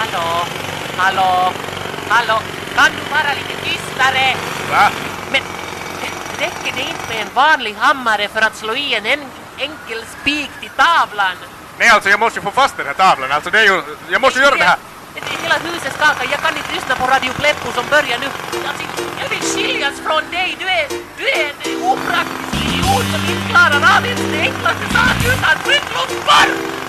Hallå? Hallå? Hallå? Kan du vara lite tystare? Va? Men räcker det inte med en vanlig hammare för att slå i en en enkel spik till tavlan? Nej, alltså jag måste ju få fast den här tavlan. Alltså det är ju... Jag måste göra det här. Hela huset skakar. Jag kan inte lyssna på Radio Pleppo som börjar nu. Alltså, jag vill skiljas från dig. Du är, du är en opraktisk idiot som inte klarar av ens det enklaste sak utan skyddslumpar!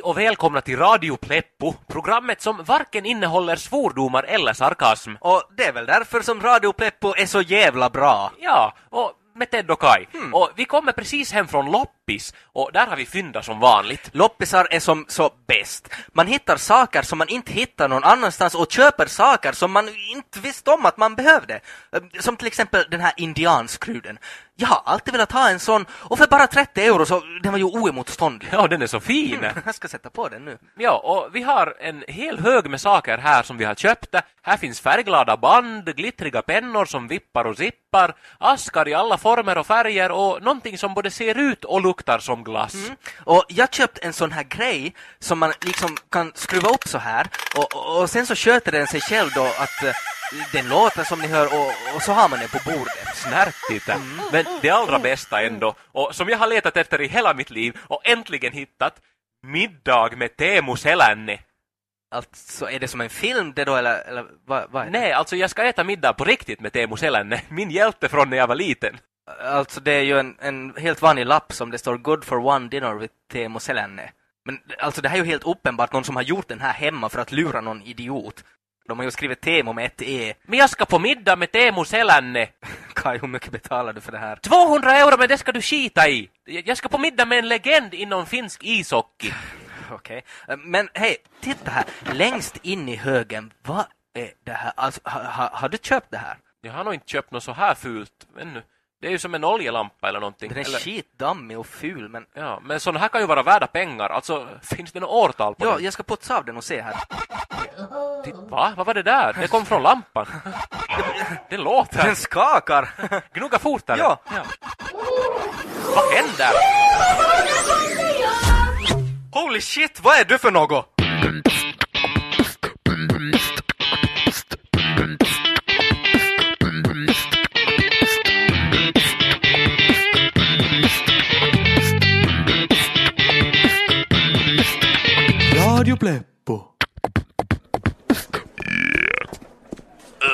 Hej och välkomna till Radio Pleppo, programmet som varken innehåller svordomar eller sarkasm. Och det är väl därför som Radio Pleppo är så jävla bra. Ja, och med Ted och Kai. Och vi kommer precis hem från loppis och där har vi fyndat som vanligt. Loppisar är som så bäst. Man hittar saker som man inte hittar någon annanstans och köper saker som man inte visste om att man behövde. Eh, Som till exempel den här indianskruden. Jag har alltid velat ha en sån och för bara 30 euro så den var ju oemotståndlig. Ja, den är så fin. Jag ska sätta på den nu. Ja, och vi har en hel hög med saker här som vi har köpt. Här finns färgglada band, glittriga pennor som vippar och zippar, askar i alla former och färger och någonting som både ser ut och luktar som glass. Och jag köpte en sån här grej som man liksom kan skruva upp så här och, och, och sen så sköter den sig själv då att eh, den låter som ni hör och, och så har man den på bordet. snärtigt. Men det allra bästa ändå, och som jag har letat efter i hela mitt liv och äntligen hittat, middag med Teemu Selänne. Alltså, är det som en film det då eller, eller vad, vad? Nej, alltså jag ska äta middag på riktigt med Teemu Selänne, min hjälte från när jag var liten. Alltså det är ju en, en helt vanlig lapp som det står Good for one dinner with Teemu Selänne. Men alltså det här är ju helt uppenbart någon som har gjort den här hemma för att lura någon idiot. De har ju skrivit Teemu med ett E. Men jag ska på middag med Teemu Selänne. Kai, hur mycket betalar du för det här? 200 euro, men det ska du skita i. Jag ska på middag med en legend inom finsk ishockey. Okej. Eh, Men hej, titta här. Längst in i högen, vad är det här? Alltså, ha, ha, har du köpt det här? Jag har nog inte köpt något så här fult ännu. Det är ju som en oljelampa eller någonting. Den är eller, skitdammig och ful, men... Ja, men sådana här kan ju vara värda pengar. Alltså, finns det något årtal på Ja, den? jag ska putsa av den och se här. Titt- Va? Vad var det där? Det kom från lampan. Det låter. Den skakar! Gnugga fortare. Ja. Vad händer? Holy shit, vad är du för något? Radio Pleppo.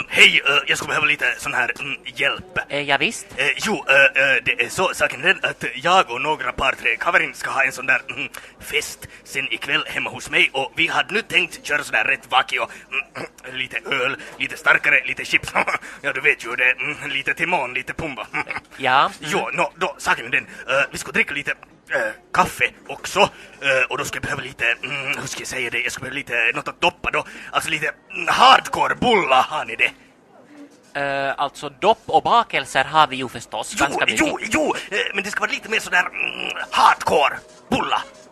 Hej, eh, jag skulle behöva lite sån här mm, hjälp. Eh, ja, visst. Eh, jo, det är så saken är den att jag och några par tre kaverin ska ha en sån där mm, fest sen ikväll hemma hos mig och vi hade nu tänkt köra sådär rätt vakio. Mm, lite öl, lite starkare, lite chips. ja, du vet ju det. Mm, lite Timon, lite Pumba. Ja. Jo, no, då, saken är den. vi ska dricka lite eh, kaffe också. eh, och då ska jag behöva lite, mm, hur ska jag säga det, jag ska behöva lite något att doppa då. Alltså lite mm, hardcore bullar, har ni det? Eh, alltså dopp och bakelser har vi ju förstås Jo, ganska mycket. jo, jo, men det ska vara lite mer sådär mm, hardcore bulla. Eh,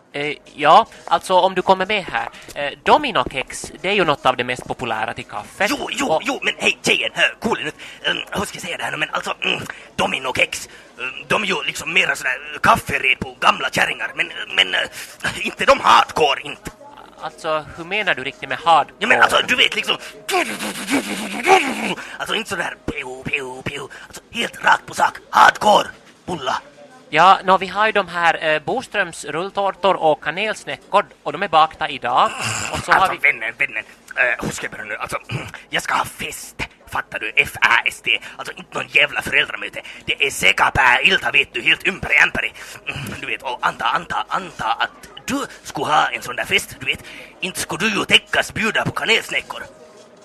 ja, alltså om du kommer med här. Eh, Dominokex, det är ju något av det mest populära till kaffe. Jo, jo, Och- jo, men hej tjejen, hör, cool nu. Um, hur ska jag säga det här nu, men alltså, mm, Dominokex, um, de är ju liksom mera sådär kafferep på gamla kärringar, men, men uh, inte de hardcore, inte. Alltså, hur menar du riktigt med hardcore? Ja men alltså, du vet liksom... Alltså inte sådär pew, pew, pew. Alltså helt rakt på sak, hardcore, bulla. Ja, nå, vi har ju de här eh, Boströms rulltårtor och kanelsnäckor och de är bakta idag. Och så Alltså vi... vännen, vännen, uh, hur ska jag börja nu? Alltså, jag ska ha fest. Fattar du? F-A-S-T. Alltså inte någon jävla föräldramöte. Det är sekapää ilta vet du, helt ymperi ämperi. Mm, Du vet, och anta, anta, anta att du skulle ha en sån där fest, du vet. Inte skulle du ju täckas bjuda på kanelsnäckor.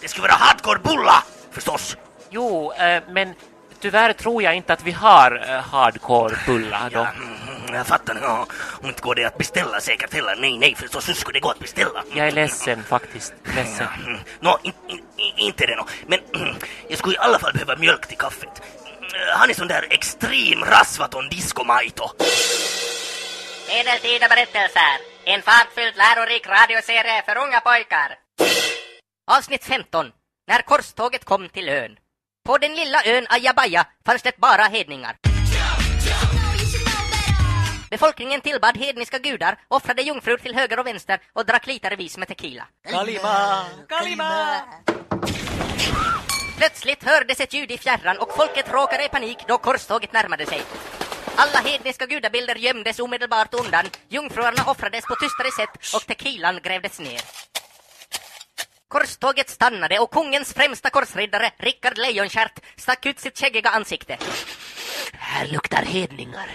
Det skulle vara hardcore bulla, förstås. Jo, eh, men tyvärr tror jag inte att vi har eh, hardcore bulla då. Ja, mm, Jag fattar nu. Ja. Om inte går det att beställa säkert heller. Nej, nej, för så skulle det gå att beställa. Jag är ledsen faktiskt. Ledsen. Mm. Nå, in, in, in, inte det nå. Men mm, jag skulle i alla fall behöva mjölk till kaffet. Han är sån där extrem rasvaton discomaito. Medeltida berättelser. En fartfylld lärorik radioserie för unga pojkar. Avsnitt 15. När korståget kom till ön. På den lilla ön Ajabaja fanns det bara hedningar. Befolkningen tillbad hedniska gudar, offrade jungfrur till höger och vänster och drack litervis med tequila. Kalima! Kalima! Plötsligt hördes ett ljud i fjärran och folket råkade i panik då korståget närmade sig. Alla hedniska gudabilder gömdes omedelbart undan, jungfruarna offrades på tystare sätt och tequilan grävdes ner. Korståget stannade och kungens främsta korsriddare, Rickard Lejonkärt, stack ut sitt käggiga ansikte. Här luktar hedningar.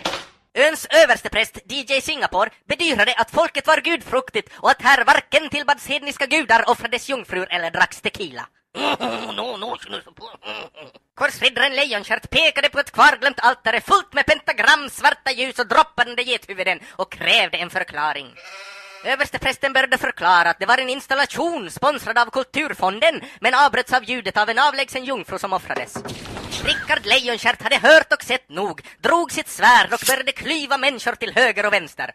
Öns överstepräst, DJ Singapore, bedyrade att folket var gudfruktigt och att här varken tillbads hedniska gudar, offrades jungfrur eller dracks tequila. No, no. Korsriddaren Lejonkärt pekade på ett kvarglömt altare fullt med pentagram, svarta ljus och droppande gethuvuden och krävde en förklaring. Översteprästen började förklara att det var en installation sponsrad av Kulturfonden men avbröts av ljudet av en avlägsen jungfru som offrades. Rickard Lejonkärt hade hört och sett nog, drog sitt svärd och började klyva människor till höger och vänster.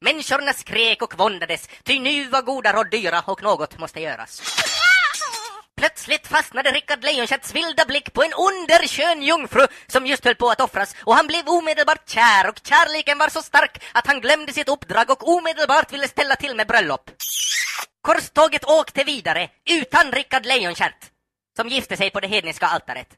Människorna skrek och våndades, ty nu var goda råd dyra och något måste göras. Plötsligt fastnade Rickard Lejonkärs vilda blick på en underkön jungfru som just höll på att offras och han blev omedelbart kär och kärleken var så stark att han glömde sitt uppdrag och omedelbart ville ställa till med bröllop. Korståget åkte vidare utan Rickard Lejonkärt som gifte sig på det hedniska altaret.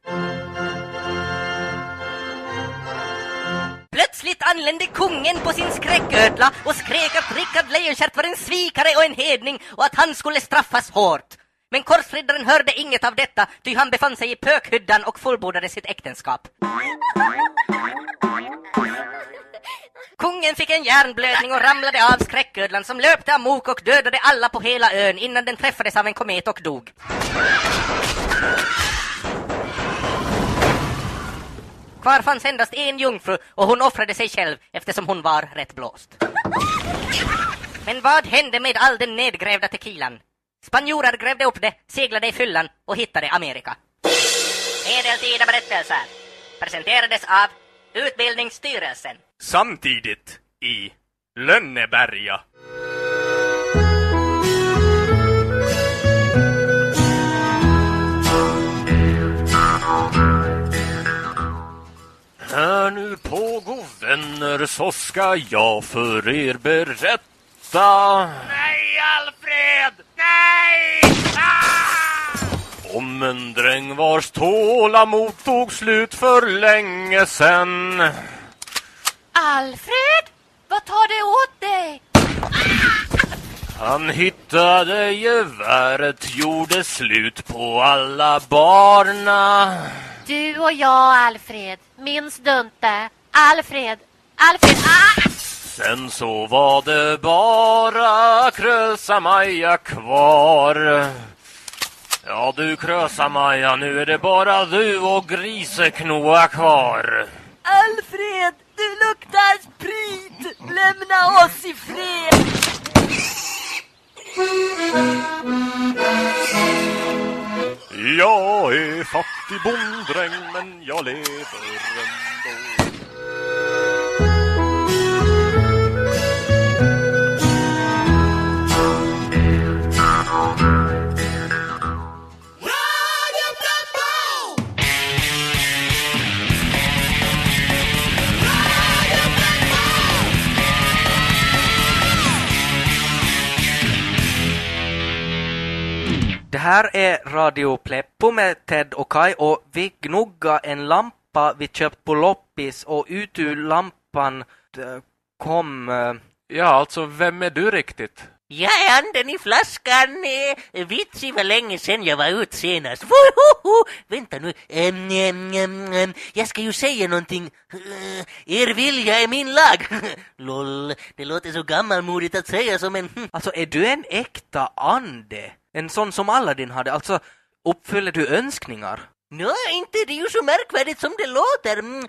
Plötsligt anlände kungen på sin skräcködla och skrek att Rickard Lejonkärt var en svikare och en hedning och att han skulle straffas hårt. Men korsriddaren hörde inget av detta, ty han befann sig i pökhyddan och fullbordade sitt äktenskap. Kungen fick en hjärnblödning och ramlade av skräcködlan som löpte amok och dödade alla på hela ön innan den träffades av en komet och dog. Kvar fanns endast en jungfru och hon offrade sig själv eftersom hon var rätt blåst. Men vad hände med all den nedgrävda tequilan? Spanjorer grävde upp det, seglade i fyllan och hittade Amerika. Medeltida berättelser presenterades av Utbildningsstyrelsen. Samtidigt i Lönneberga. Hör nu på god vänner så ska jag för er berätta Nej, Alfred! Nej! Ah! om en dräng vars tålamod tog slut för länge sen. Alfred? Vad tar det åt dig? Han hittade geväret, gjorde slut på alla barna. Du och jag, Alfred. Minns du inte? Alfred! Alfred! Ah! Sen så var det bara Krösa-Maja kvar. Ja du Krösa-Maja, nu är det bara du och Griseknoa kvar. Alfred, du luktar sprit! Lämna oss i fred! Jag är fattig bonddräng men jag lever Det här är Radio Pleppo med Ted och Kai och vi gnugga en lampa vi köpt på loppis och ut ur lampan eh, kom... eh, Ja, alltså vem är du riktigt? Jag är anden i flaskan. Eh, Vitsi var länge sedan jag var ut senast. Wohoho! Vänta nu. Em, em, em. Jag ska ju säga någonting. Eh, Er vilja är min lag. Lol, det låter så gammalmodigt att säga som en... Alltså är du en äkta ande? En sån som Aladdin hade? Alltså uppfyller du önskningar? Nå, inte det är ju så märkvärdigt som det låter. Mm,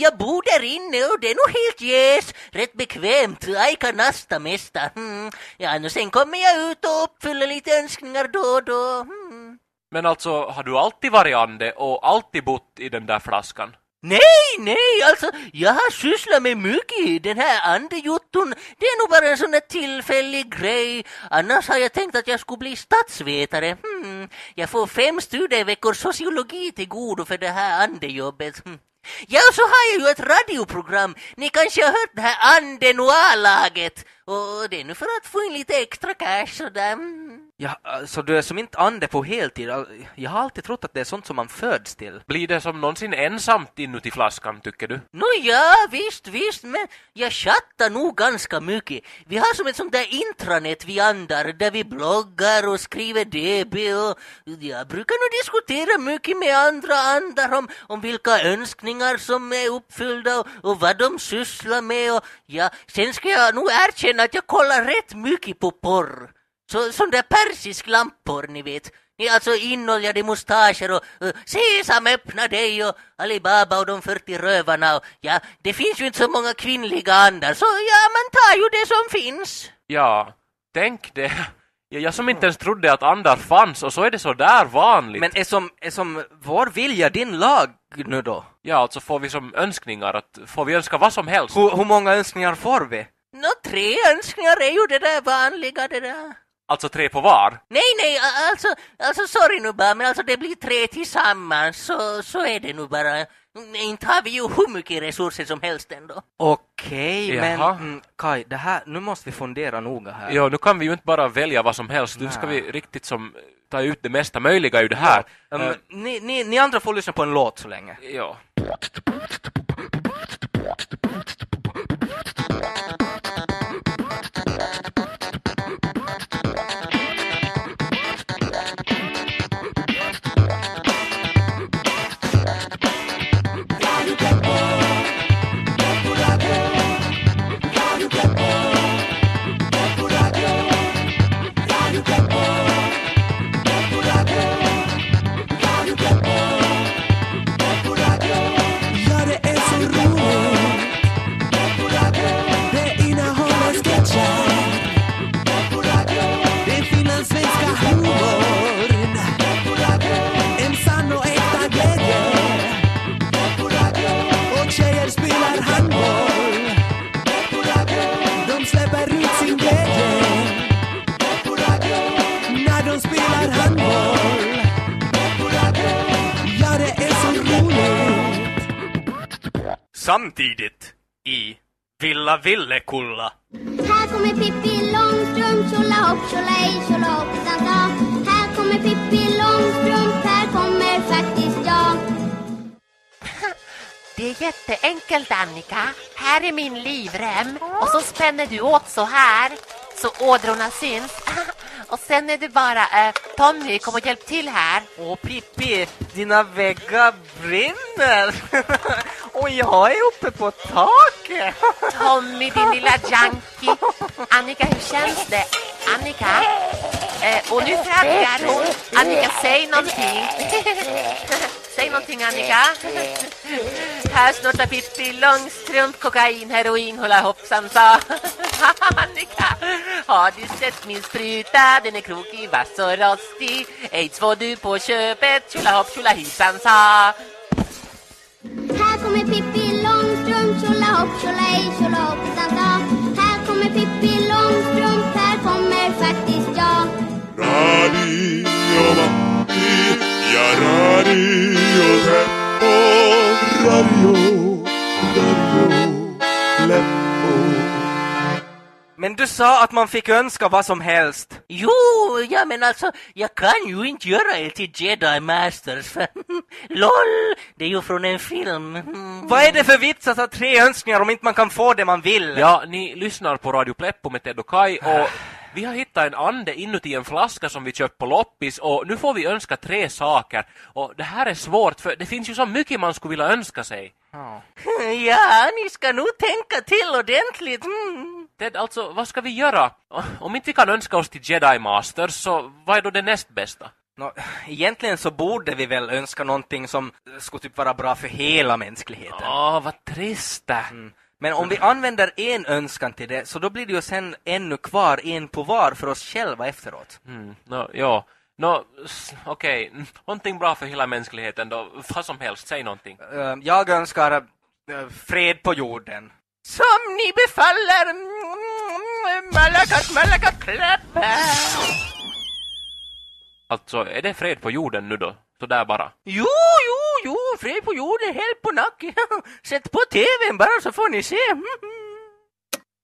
Jag bor där inne och det är nog helt jäs. Rätt bekvämt. Aika nasta mesta. Mm. Ja, och sen kommer jag ut och uppfyller lite önskningar då och då. Mm. Men alltså, har du alltid varit ande och alltid bott i den där flaskan? Nej, nej, alltså jag har sysslat med mycket. Den här andejotton, det är nog bara en sån där tillfällig grej. Annars har jag tänkt att jag skulle bli statsvetare. Hmm. Jag får fem studieveckor sociologi till godo för det här andejobbet. Hmm. Ja, och så har jag ju ett radioprogram. Ni kanske har hört det här Ande Noir-laget. Och det är nu för att få in lite extra cash sådär. Hmm. Ja, så du är som inte ande på heltid? Jag har alltid trott att det är sånt som man föds till. Blir det som någonsin ensamt inuti flaskan, tycker du? Nå ja, visst, visst, men jag chattar nog ganska mycket. Vi har som ett sånt där intranät vi andar där vi bloggar och skriver DB och jag brukar nog diskutera mycket med andra andar om, om vilka önskningar som är uppfyllda och, och vad de sysslar med och ja, sen ska jag nog erkänna att jag kollar rätt mycket på porr. Så, sån där persisk lampor, ni vet. Ja, Alltså inoljade mustascher och uh, Sesam öppna dig och Alibaba och de 40 rövarna och ja, det finns ju inte så många kvinnliga andar så ja, man tar ju det som finns. Ja, tänk det. Ja, Jag som inte ens trodde att andar fanns och så är det så där vanligt. Men är som, är som vår vilja din lag nu då? Ja, alltså får vi som önskningar att får vi önska vad som helst? Hur, hur många önskningar får vi? Nå, tre önskningar är ju det där vanliga det där. Alltså tre på var? Nej, nej, alltså, alltså sorry nu bara, men alltså det blir tre tillsammans så, så är det nu bara. Mm, Inte har vi ju hur mycket resurser som helst ändå. Okej, men Jaha. mm, Kai, det här, nu måste vi fundera noga här. Ja, nu kan vi ju inte bara välja vad som helst. Nu ska vi riktigt som ta ut det mesta möjliga ur det här. Um, Eh, ni, ni, ni andra får lyssna på en låt så länge. ja. Ja, Villa Villekulla. Här kommer Pippi Långstrump, tjolahopp, tjolahej, tjolahoppsan sa. Här kommer Pippi Långstrump, här kommer faktiskt jag. Det är jätteenkelt Annika. Här är min livrem och så spänner du åt så här så ådrorna syns. Och sen är det bara eh, Tommy, kom och hjälp till här. Åh Pippi, dina väggar brinner! och jag är uppe på taket! Tommy, din lilla junkie. Annika, hur känns det? Annika? Eh, och nu frågar hon. Annika, säg någonting. säg någonting, Annika. Här snortar Pippi Långstrump kokain, heroin, hula hoppsan sa. Annika, har du sett min spruta? Den är krokig, vass och rostig. Aids får du på köpet, tjolahopp, tjolahejsan sa. Här kommer Pippi Långstrump, tjolahopp, tjolahej, tjolahoppsan sa. Här kommer Pippi du sa att man fick önska vad som helst. Jo, ja men alltså, jag kan ju inte göra er till Jedi Masters för LOL, det är ju från en film. Mm. Vad är det för vits att ha tre önskningar om inte man kan få det man vill? Ja, ni lyssnar på Radio Pleppo med Ted och Kai och vi har hittat en ande inuti en flaska som vi köpt på loppis och nu får vi önska tre saker. Och det här är svårt för det finns ju så mycket man skulle vilja önska sig. Ja, ni ska nog tänka till ordentligt. Mm. Ted, alltså vad ska vi göra? Om inte vi kan önska oss till Jedi Masters så vad är då det näst bästa? Nå, egentligen så borde vi väl önska någonting som skulle typ vara bra för hela mänskligheten. Åh, vad trist det. Mm. Men om vi använder en önskan till det, så då blir det ju sen ännu kvar en på var för oss själva efteråt. Mm, no, ja. S- okej. Mm, Någonting bra för hela mänskligheten då. Vad som helst, säg någonting. Eh, Jag önskar eh, fred på jorden. Som ni befaller, Malakat, Malakat, klappa. Alltså, är det fred på jorden nu då? Så där bara? Jo, jo, jo, fred på jorden, helt på nacken. Sätt på tvn bara så får ni se.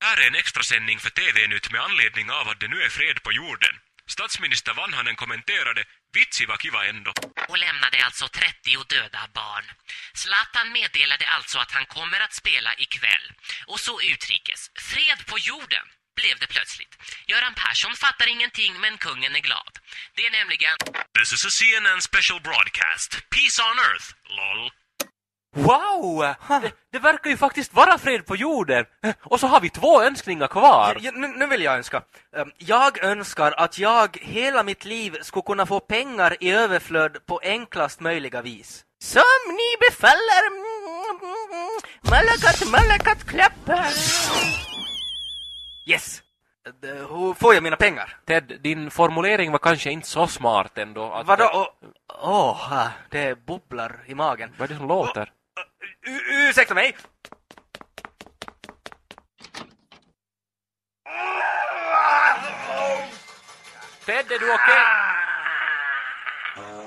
Här är en extrasändning för TV-nytt med anledning av att det nu är fred på jorden. Statsminister Vanhanen kommenterade “Vitsi var kiva ändå”. och lämnade alltså 30 döda barn. Zlatan meddelade alltså att han kommer att spela ikväll. Och så utrikes. Fred på jorden blev det plötsligt. Göran Persson fattar ingenting men kungen är glad. Det är nämligen... This is a CNN special broadcast. Peace on earth, lol. Wow! Det, det verkar ju faktiskt vara fred på jorden. Och så har vi två önskningar kvar. Ja, nu, nu vill jag önska. Um, Jag önskar att jag hela mitt liv skulle kunna få pengar i överflöd på enklast möjliga vis. Som ni befaller, Malakat, Malakat, klappa. Yes! Eh, Hur får jag mina pengar? Ted, din formulering var kanske inte så smart ändå. Att, Vadå? Åh, oh, det bubblar i magen. Vad är det som låter? U- ursäkta mig! Ted, är du okej?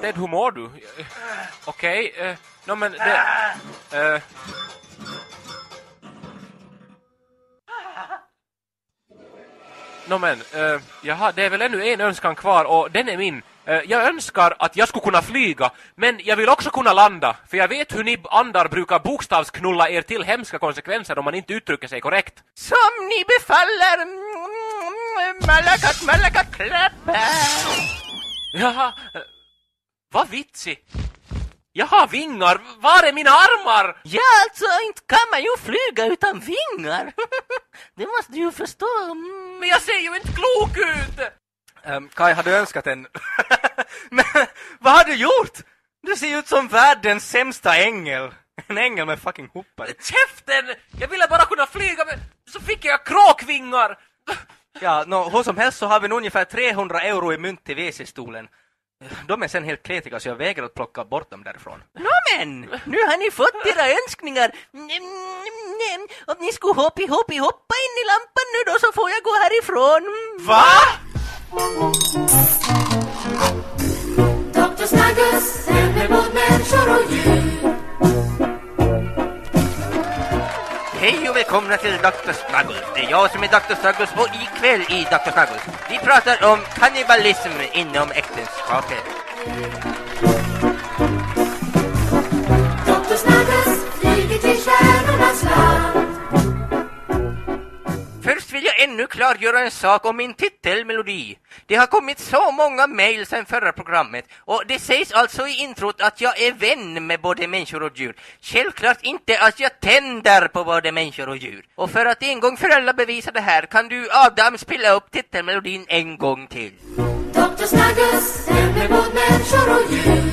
Ted, hur mår du? Okej, okay, no, men det... eh, Nå men, uh, jaha, det är väl ännu en önskan kvar och den är min. Eh, jag önskar att jag skulle kunna flyga, men jag vill också kunna landa, för jag vet hur ni andar brukar bokstavsknulla er till hemska konsekvenser om man inte uttrycker sig korrekt. Som ni befaller, Malakat, Malakat, klappa. Jaha, eh, vad vitsig. Jag har vingar, var är mina armar? Ja, alltså, inte kan man ju flyga utan vingar. det måste du ju förstå. Mm. Men jag ser ju inte klok ut! Um, Kai, har du önskat en... Men vad har du gjort? Du ser ut som världens sämsta ängel. En ängel med fucking hoppar. Käften! Jag ville bara kunna flyga, men så fick jag kråkvingar! Ja, no, hur som helst så har vi nu ungefär 300 euro i mynt till WC-stolen. De är sen helt kletiga så jag vägrar att plocka bort dem därifrån. Nå men, nu har ni fått era önskningar. Om ni skulle hoppi hoppi hoppa in i lampan nu då så får jag gå härifrån. Va? Dr. Snuggles sänder mot människor och djur. Välkomna till Dr. Snuggles. Det är jag som är Dr. Snuggles och ikväll i Dr. Snuggles vi pratar om kannibalism inom äktenskapet. Dr. Snuggles flyger till stjärnornas land. Först vill jag ännu klargöra en sak om min titelmelodi. Det har kommit så många mejl sedan förra programmet och det sägs alltså i introt att jag är vän med både människor och djur. Självklart inte att jag tänder på både människor och djur. Och för att en gång för alla bevisa det här kan du Adam spela upp titelmelodin en gång till. Dr. Snuggles sänder mot människor och djur.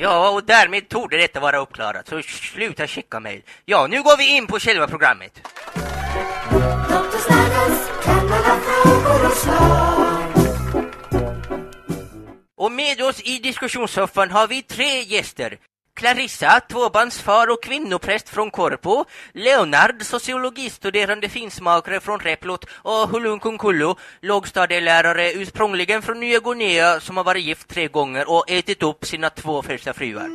Ja, och därmed torde detta vara uppklarat, så sluta skicka mejl. Ja, nu går vi in på själva programmet. Och med oss i diskussionssoffan har vi tre gäster. Clarissa, tvåbarnsfar och kvinnopräst från Korpo, Leonard, sociologistuderande finsmakare från Replot och Hulunkunkullu, lågstadielärare ursprungligen från Nya Guinea som har varit gift tre gånger och ätit upp sina två första fruar.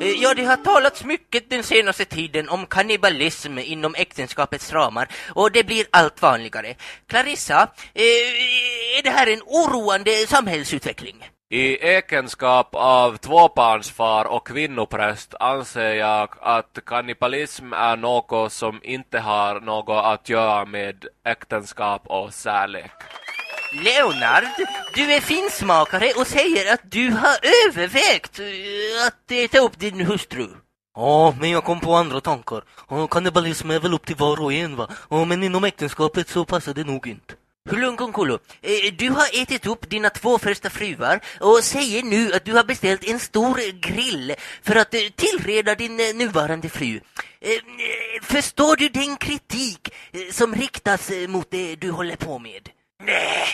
Eh, ja. Det har talats mycket den senaste tiden om kannibalism inom äktenskapets ramar och det blir allt vanligare. Clarissa, eh, är det här en oroande samhällsutveckling? I egenskap av tvåbarnsfar och kvinnopräst anser jag att kannibalism är något som inte har något att göra med äktenskap och kärlek. Leonard, du är finsmakare och säger att du har övervägt eh, att äta upp din hustru. Ja, men jag kom på andra tankar. Ja, kannibalism är väl upp till var och en va? Ja, men inom äktenskapet så passar det nog inte. Hulunkunkulu, eh, du har ätit upp dina två första fruar och säger nu att du har beställt en stor grill för att eh, tillreda din nuvarande fru. Förstår du den kritik som riktas mot det du håller på med? Nej,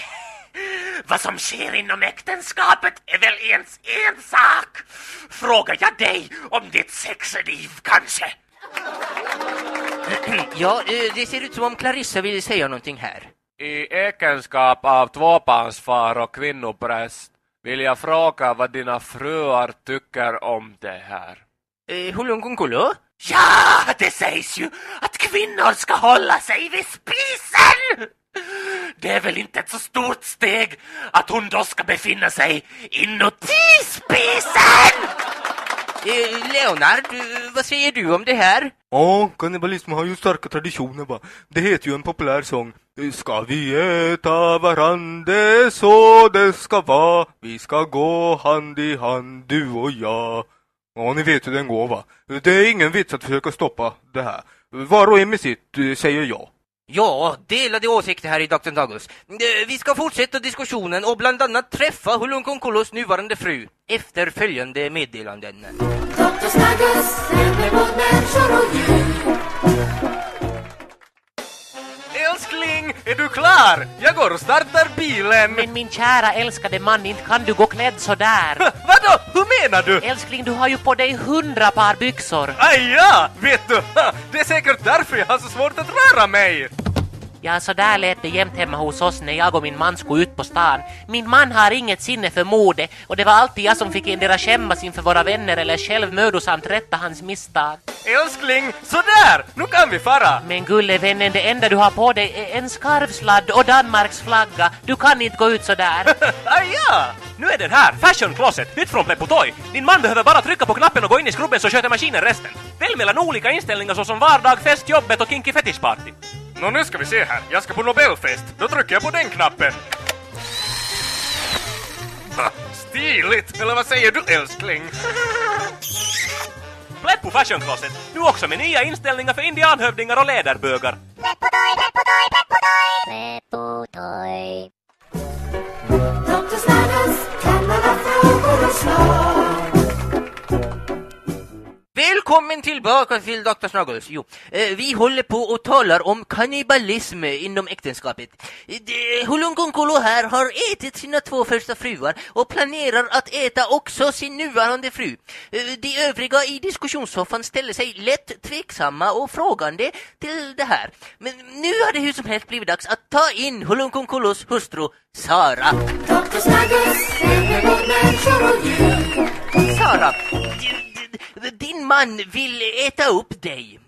vad som sker inom äktenskapet är väl ens en sak. Frågar jag dig om ditt sexliv kanske? Ja, eh, det ser ut som om Clarissa vill säga någonting här. I egenskap av tvåbarnsfar och kvinnopräst vill jag fråga vad dina fruar tycker om det här. Eh? Ja, det sägs ju att kvinnor ska hålla sig vid spisen! Det är väl inte ett så stort steg att hon då ska befinna sig inuti spisen! Eh, Leonard, eh, vad säger du om det här? Ja, kannibalism har ju starka traditioner va. Det heter ju en populär sång. Ska vi äta är så det ska vara. Vi ska gå hand i hand, du och jag. Ja, ni vet hur den går va. Det är ingen vits att försöka stoppa det här. Var och en med sitt, eh, säger jag. Ja, delade åsikter här i Dr. Douglas. Eh, vi ska fortsätta diskussionen och bland annat träffa Hulunkunkulus nuvarande fru efter följande meddelanden. Dr. Snuggles sänder mot människor och djur. Älskling, är du klar? Jag går och startar bilen. Men min kära älskade man, inte kan du gå klädd så där. Vadå? Hur menar du? Älskling, du har ju på dig hundra par byxor. Aj ja, vet du, det är säkert därför jag har så svårt att röra mig. Ja, så där lät det jämt hemma hos oss när jag och min man skulle ut på stan. Min man har inget sinne för mode och det var alltid jag som fick endera skämmas inför våra vänner eller själv mödosamt rätta hans misstag. Älskling, sådär, nu kan vi fara. Men gullevännen, det enda du har på dig är en skarvsladd och Danmarks flagga. Du kan inte gå ut så där. Aj ja, nu är den här, Fashion Closet, nytt från Pleppo Toy. Din man behöver bara trycka på knappen och gå in i skrubben så sköter maskinen resten. Välj mellan olika inställningar såsom vardag, fest, jobbet och kinky fetishparty. Nå, nu ska vi se här. Jag ska på Nobelfest. Då trycker jag på den knappen. Ha, Stiligt! Eller vad säger du, älskling? Pleppo Fashion Closet, nu också med nya inställningar för indianhövdingar och läderbögar. Dr. Snuggles kan alla frågor och svar. Välkommen tillbaka till Dr. Snuggles. Jo, eh, vi håller på och talar om kannibalism inom äktenskapet. Hulunkunkulu här har ätit sina två första fruar och planerar att äta också sin nuvarande fru. Eh, de övriga i diskussionssoffan ställer sig lätt tveksamma och frågande till det här. Men nu har det hur som helst blivit dags att ta in Hulunkunkulus hustru Sara. Dr. Snuggles. Sara, din man vill äta upp dig.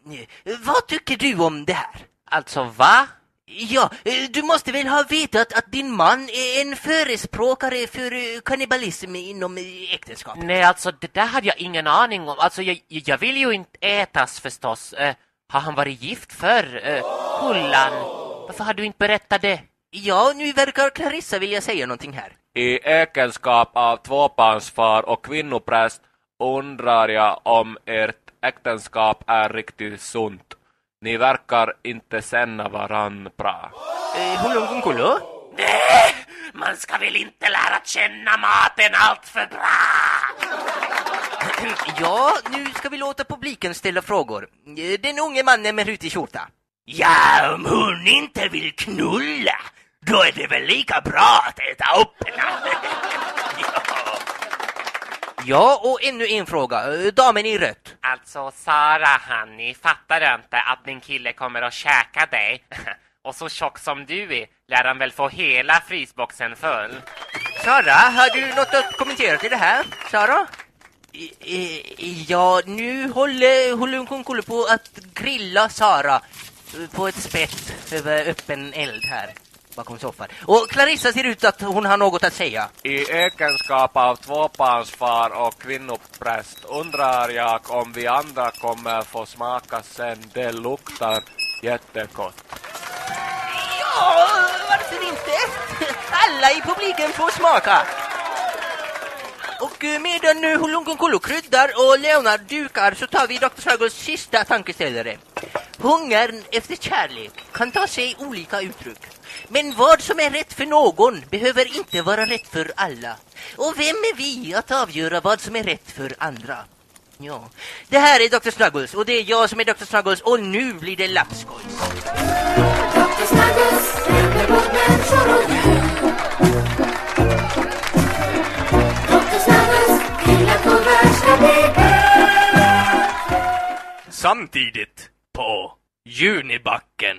Vad tycker du om det här? Alltså, va? Ja, du måste väl ha vetat att din man är en förespråkare för kannibalism inom eh, äktenskap? Nej, alltså det där hade jag ingen aning om. Alltså, jag, jag vill ju inte ätas förstås. Eh, har han varit gift förr? Eh, Hullan, varför har du inte berättat det? Ja, nu verkar Clarissa vilja säga någonting här. I egenskap av tvåbarnsfar och kvinnopräst undrar jag om ert äktenskap är riktigt sunt. Ni verkar inte känna varann bra. Eh, Hulunkunkulu? Nej, man ska väl inte lära känna maten allt för bra. Ja, nu ska vi låta publiken ställa frågor. Eh, Den unge mannen med rutig skjorta. Ja, om hon inte vill knulla, då är det väl lika bra att äta upp henne. Ja, och ännu en fråga. Eh, Damen i rött. Alltså, Sara, Hanni, fattar du inte att din kille kommer att käka dig? Och så tjock som du är lär han väl få hela frysboxen full? Sara, har du något att kommentera till det här? Sara? I- i- Ja, nu håller Hulunkunkulu på att grilla Sara eh, på ett spett över öppen eld här bakom soffan. Och Clarissa ser ut att hon har något att säga. I egenskap av tvåbarnsfar och kvinnopräst undrar jag om vi andra kommer få smaka sen. Det luktar jättegott. Ja, varför inte? Alla i publiken får smaka. Och eh, medan nu Hulunkunkulu kryddar och Leonard dukar så tar vi Dr. Snuggles sista tankeställare. Hungern efter kärlek kan ta sig olika uttryck. Men vad som är rätt för någon behöver inte vara rätt för alla. Och vem är vi att avgöra vad som är rätt för andra? Ja, det här är Dr. Snuggles och det är jag som är Dr. Snuggles och nu blir det lappskoj. Dr. Snuggles människor och djur. Dr. Ska bli Samtidigt på Junibacken.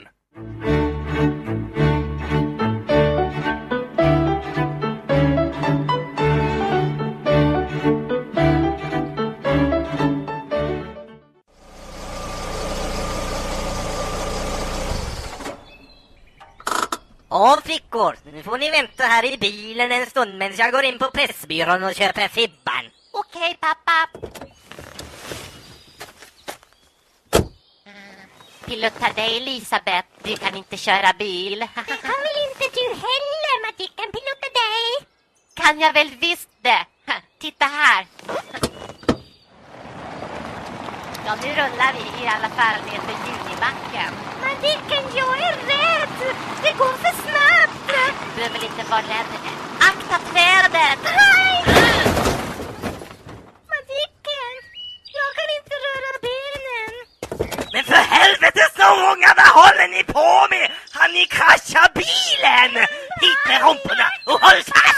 Åh flickor, nu får ni vänta här i bilen en stund medan jag går in på Pressbyrån och köper Fibban. Okej, pappa. Pilota dig, Elisabeth. Du kan inte köra bil. Det kan väl inte du heller, Matikan pilota dig? kan jag väl visst det. Titta här. Ja, nu rullar vi i alla fall ner för Junibacken. Matikan, jag är rädd! Det går för snabbt! Du behöver inte vara rädd. Akta trädet! Håller på med? Har ni kraschat bilen? Hit med!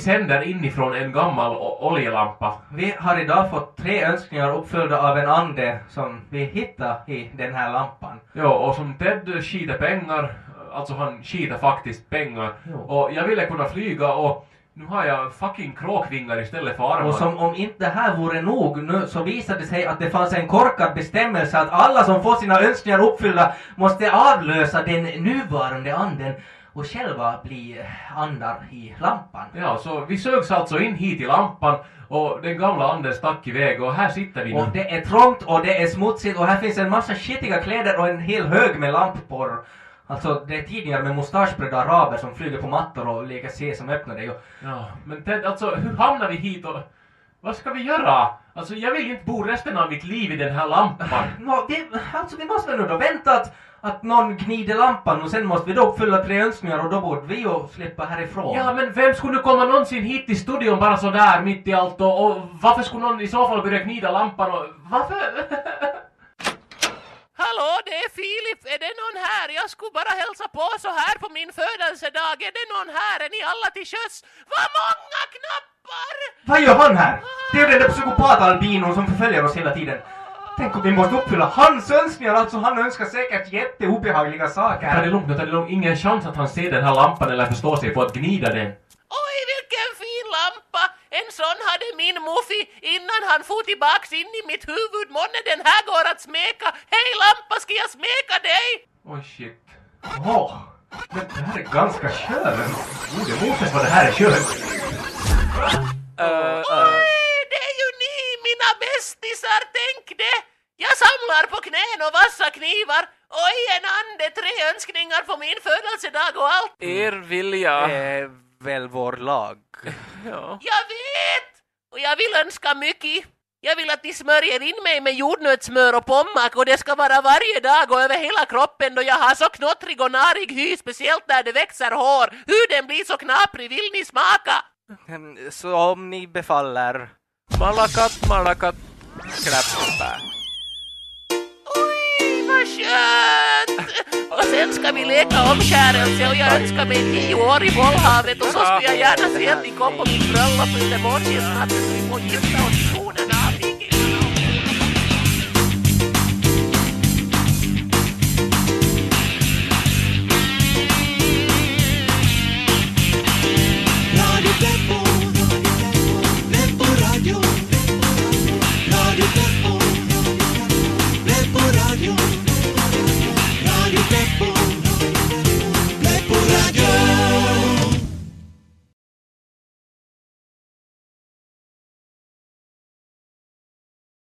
Sänder inifrån en gammal oljelampa. Vi har idag fått tre önskningar uppfyllda av en ande som vi hittade i den här lampan. Ja, och som Ted skiter pengar, alltså han skiter faktiskt pengar. Och jag ville kunna flyga och nu har jag fucking kråkvingar istället för armar. Och som om inte det här vore nog nu så visade det sig att det fanns en korkad bestämmelse att alla som får sina önskningar uppfyllda måste avlösa den nuvarande anden och själva bli andar i lampan. Ja, så vi sögs alltså in hit i lampan och den gamla anden stack iväg och här sitter vi nu. Och det är trångt och det är smutsigt och här finns en massa skitiga kläder och en hel hög med lampporr. Alltså det är tidningar med mustaschbredda araber som flyger på mattor och leker se som öppnar dig och... Ja, men Ted, alltså hur hamnar vi hit och vad ska vi göra? Alltså jag vill inte bo resten av mitt liv i den här lampan. Nå, vi, alltså vi måste väl nu då vänta att, att någon gnider lampan och sen måste vi då uppfylla tre önskningar och då borde vi ju slippa härifrån. Ja, men vem skulle komma någonsin hit till studion bara sådär mitt i allt och, och varför skulle någon i så fall börja gnida lampan och varför? Hallå, det Filip. Är det någon här? Jag skulle bara hälsa på så här på min födelsedag. Är det någon här? Är ni alla till sjöss? Vad många knappar! Vad gör han här? Det är ju den där psykopat-albinon som förföljer oss hela tiden. Tänk om vi måste uppfylla hans önskningar, alltså han önskar säkert jätteobehagliga saker. Ta det lugnt nu, ta det lugnt. Ingen chans att han ser den här lampan eller förstår sig på att gnida den. Oj, vilken fin lampa! En sån hade min muffi innan han for tillbaks in i mitt huvud. Månne den här går att smeka. Hej lampa, ska jag smeka dig? Oj shit. Åh, men det här är ganska skönt. Gode Moses vad det här är skönt. Oj, det är ju ni, mina bästisar, tänk det! Jag samlar på knän och vassa knivar. Oj, en ande, tre önskningar på min födelsedag och allt. Er vilja... Är väl vår lag. Ja. Jag vet! Och jag vill önska mycket. Jag vill att ni smörjer in mig med jordnötssmör och pommack och det ska vara varje dag och över hela kroppen då jag har så knottrig och narig hy, speciellt där det växer hår. Hur den blir så knaprig, vill ni smaka? Mm, Så om ni befaller. Malakat, malakat, klappbär. Oj, vad skönt! Och sen ska vi leka omskärelse och jag önskar mig tio år i bollhavet och så skulle jag gärna se att ni kom på mitt bröllop under månskensnatten så vi får gifta oss.